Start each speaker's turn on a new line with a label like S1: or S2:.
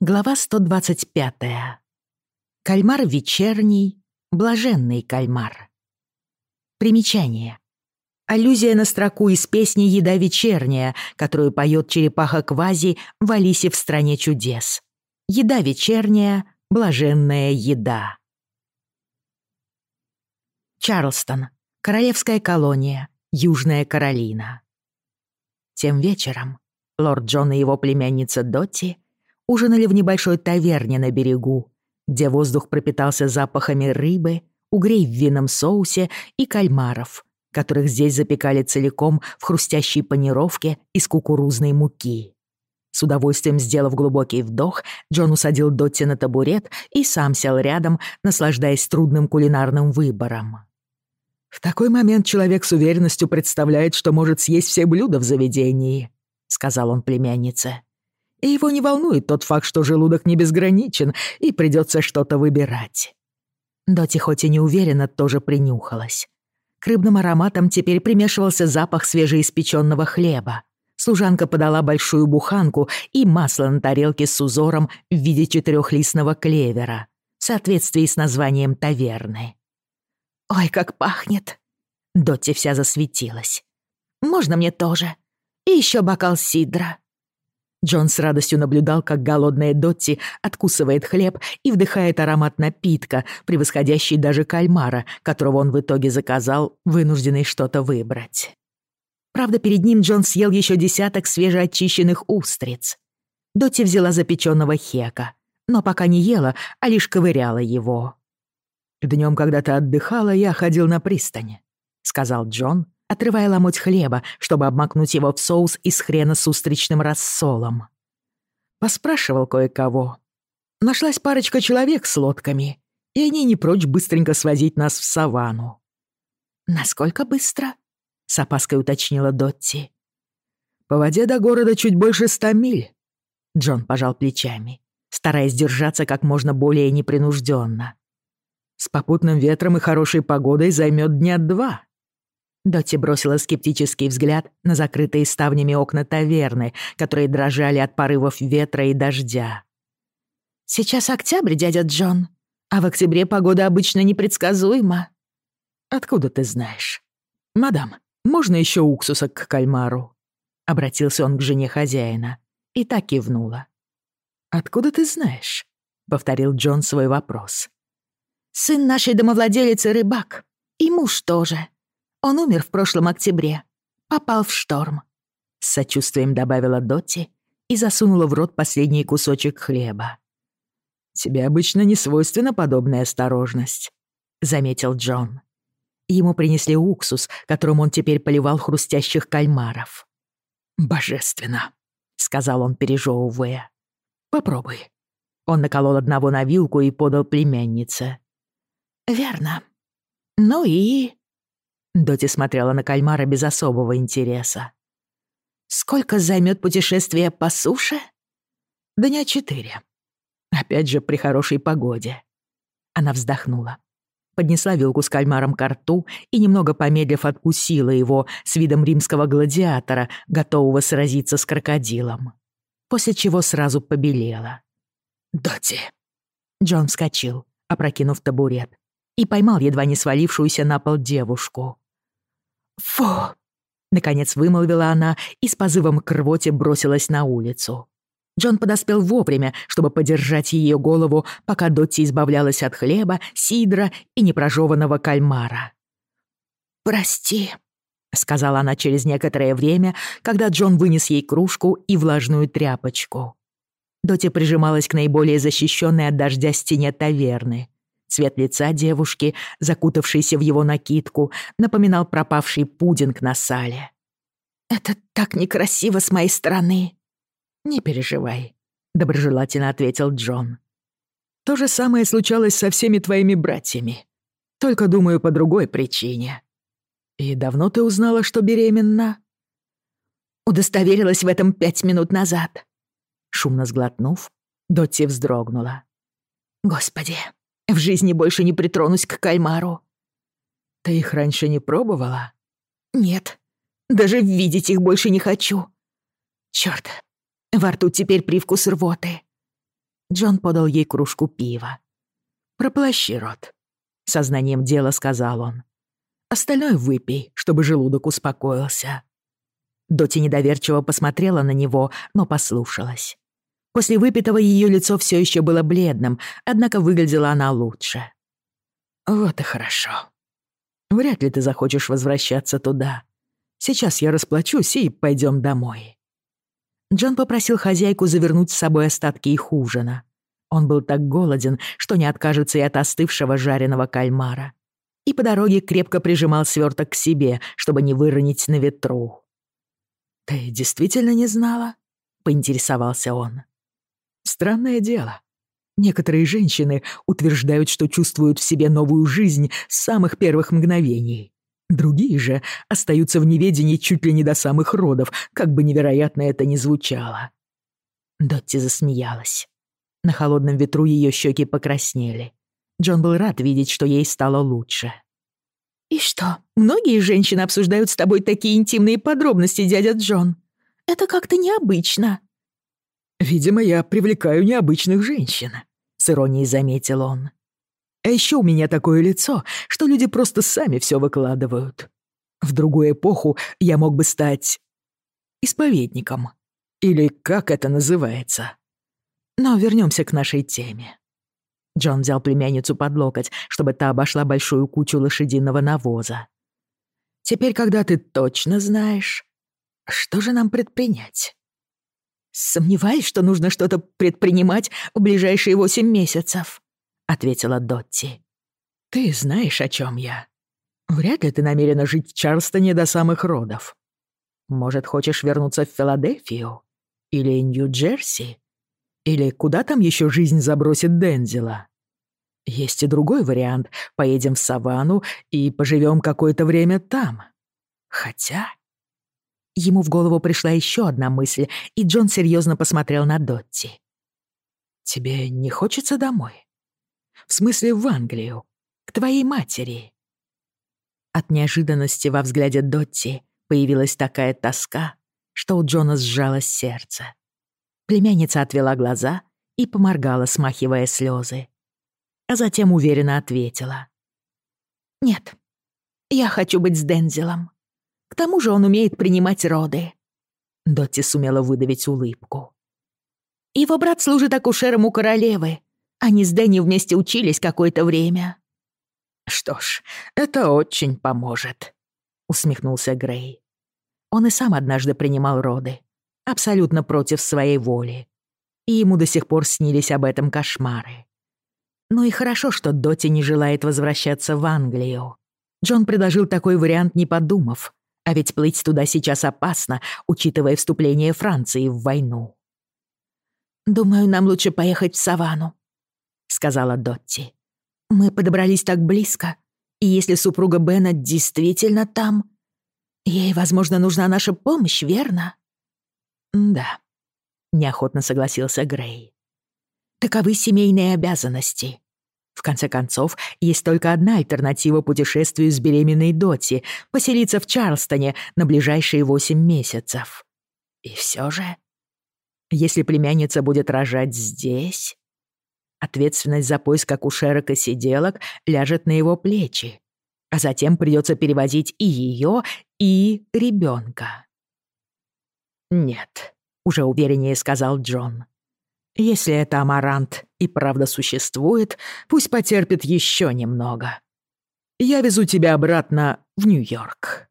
S1: Глава 125. Кальмар вечерний, блаженный кальмар. Примечание. Аллюзия на строку из песни «Еда вечерняя», которую поет черепаха Квази в «Алисе в стране чудес». Еда вечерняя, блаженная еда. Чарлстон. Королевская колония. Южная Каролина. Тем вечером лорд Джон и его племянница Дотти — ужинали в небольшой таверне на берегу, где воздух пропитался запахами рыбы, угрей в винном соусе и кальмаров, которых здесь запекали целиком в хрустящей панировке из кукурузной муки. С удовольствием сделав глубокий вдох, Джон усадил Дотти на табурет и сам сел рядом, наслаждаясь трудным кулинарным выбором. «В такой момент человек с уверенностью представляет, что может съесть все блюда в заведении», — сказал он племяннице и его не волнует тот факт, что желудок не безграничен, и придется что-то выбирать. Доти хоть и не уверенно тоже принюхалась. К рыбным ароматам теперь примешивался запах свежеиспеченного хлеба. Служанка подала большую буханку и масло на тарелке с узором в виде четырехлистного клевера, в соответствии с названием таверны. «Ой, как пахнет!» Дотти вся засветилась. «Можно мне тоже? И еще бокал сидра». Джон с радостью наблюдал, как голодная Дотти откусывает хлеб и вдыхает аромат напитка, превосходящий даже кальмара, которого он в итоге заказал, вынужденный что-то выбрать. Правда, перед ним Джон съел еще десяток свежеочищенных устриц. Дотти взяла запеченного хека, но пока не ела, а лишь ковыряла его. «Днем, когда ты отдыхала, я ходил на пристань», — сказал Джон, отрывая ломоть хлеба, чтобы обмакнуть его в соус из хрена с устричным рассолом. Поспрашивал кое-кого. Нашлась парочка человек с лодками, и они не прочь быстренько свозить нас в саванну. «Насколько быстро?» — с опаской уточнила Дотти. «По воде до города чуть больше ста миль», — Джон пожал плечами, стараясь держаться как можно более непринужденно. «С попутным ветром и хорошей погодой займет дня два». Дотти бросила скептический взгляд на закрытые ставнями окна таверны, которые дрожали от порывов ветра и дождя. «Сейчас октябрь, дядя Джон, а в октябре погода обычно непредсказуема». «Откуда ты знаешь?» «Мадам, можно еще уксуса к кальмару?» Обратился он к жене хозяина и так кивнула. «Откуда ты знаешь?» — повторил Джон свой вопрос. «Сын нашей домовладелицы рыбак, и муж тоже», он умер в прошлом октябре. Попал в шторм. С сочувствием добавила Дотти и засунула в рот последний кусочек хлеба. «Тебе обычно не свойственна подобная осторожность», — заметил Джон. Ему принесли уксус, которым он теперь поливал хрустящих кальмаров. «Божественно», — сказал он, пережевывая. «Попробуй». Он наколол одного на вилку и подал племяннице. «Верно. Ну и...» Доти смотрела на кальмара без особого интереса. «Сколько займет путешествие по суше?» «Дня четыре. Опять же, при хорошей погоде». Она вздохнула. Поднесла вилку с кальмаром к рту и, немного помедлив, откусила его с видом римского гладиатора, готового сразиться с крокодилом. После чего сразу побелела. «Доти!» Джон вскочил, опрокинув табурет, и поймал едва не свалившуюся на пол девушку. «Фу!» — наконец вымолвила она и с позывом к рвоте бросилась на улицу. Джон подоспел вовремя, чтобы подержать ее голову, пока Дотти избавлялась от хлеба, сидра и непрожеванного кальмара. «Прости», — сказала она через некоторое время, когда Джон вынес ей кружку и влажную тряпочку. Дотти прижималась к наиболее защищенной от дождя стене таверны. Цвет лица девушки, закутавшейся в его накидку, напоминал пропавший пудинг на сале. «Это так некрасиво с моей стороны!» «Не переживай», — доброжелательно ответил Джон. «То же самое случалось со всеми твоими братьями. Только, думаю, по другой причине. И давно ты узнала, что беременна?» Удостоверилась в этом пять минут назад. Шумно сглотнув, Дотти вздрогнула. «Господи, в жизни больше не притронусь к кальмару». «Ты их раньше не пробовала?» «Нет. Даже видеть их больше не хочу. Чёрт, во рту теперь привкус рвоты». Джон подал ей кружку пива. «Проплащи рот», — сознанием дела сказал он. «Остальное выпей, чтобы желудок успокоился». Доти недоверчиво посмотрела на него, но послушалась. После выпитого ее лицо все еще было бледным, однако выглядела она лучше. «Вот и хорошо. Вряд ли ты захочешь возвращаться туда. Сейчас я расплачусь и пойдем домой». Джон попросил хозяйку завернуть с собой остатки их ужина. Он был так голоден, что не откажется и от остывшего жареного кальмара. И по дороге крепко прижимал сверток к себе, чтобы не выронить на ветру. «Ты действительно не знала?» — поинтересовался он. «Странное дело. Некоторые женщины утверждают, что чувствуют в себе новую жизнь с самых первых мгновений. Другие же остаются в неведении чуть ли не до самых родов, как бы невероятно это ни звучало». Дотти засмеялась. На холодном ветру ее щеки покраснели. Джон был рад видеть, что ей стало лучше. «И что, многие женщины обсуждают с тобой такие интимные подробности, дядя Джон? Это как-то необычно». «Видимо, я привлекаю необычных женщин», — с иронией заметил он. «А еще у меня такое лицо, что люди просто сами все выкладывают. В другую эпоху я мог бы стать исповедником. Или как это называется. Но вернемся к нашей теме. Джон взял племянницу под локоть, чтобы та обошла большую кучу лошадиного навоза. «Теперь, когда ты точно знаешь, что же нам предпринять?» «Сомневаюсь, что нужно что-то предпринимать в ближайшие восемь месяцев», — ответила Дотти. «Ты знаешь, о чем я. Вряд ли ты намерена жить в Чарльстоне до самых родов. Может, хочешь вернуться в Филадельфию? Или Нью-Джерси? Или куда там еще жизнь забросит Дензела? Есть и другой вариант. Поедем в саванну и поживем какое-то время там. Хотя... Ему в голову пришла еще одна мысль, и Джон серьезно посмотрел на Дотти. «Тебе не хочется домой? В смысле в Англию, к твоей матери?» От неожиданности во взгляде Дотти появилась такая тоска, что у Джона сжалось сердце. Племянница отвела глаза и поморгала, смахивая слезы. А затем уверенно ответила. «Нет, я хочу быть с Дензелом. К тому же он умеет принимать роды». Дотти сумела выдавить улыбку. «Его брат служит акушером у королевы. Они с Дэнни вместе учились какое-то время». «Что ж, это очень поможет», — усмехнулся Грей. Он и сам однажды принимал роды, абсолютно против своей воли. И ему до сих пор снились об этом кошмары. Ну и хорошо, что Доти не желает возвращаться в Англию. Джон предложил такой вариант, не подумав, а ведь плыть туда сейчас опасно, учитывая вступление Франции в войну. «Думаю, нам лучше поехать в Саванну», — сказала Дотти. «Мы подобрались так близко, и если супруга Бена действительно там, ей, возможно, нужна наша помощь, верно?» «Да», — неохотно согласился Грей. «Таковы семейные обязанности. В конце концов, есть только одна альтернатива путешествию с беременной Доти — поселиться в Чарльстоне на ближайшие восемь месяцев. И все же, если племянница будет рожать здесь, ответственность за поиск акушерок и сиделок ляжет на его плечи, а затем придется перевозить и ее, и ребенка. «Нет», — уже увереннее сказал Джон. «Если это амарант и правда существует, пусть потерпит еще немного. Я везу тебя обратно в Нью-Йорк».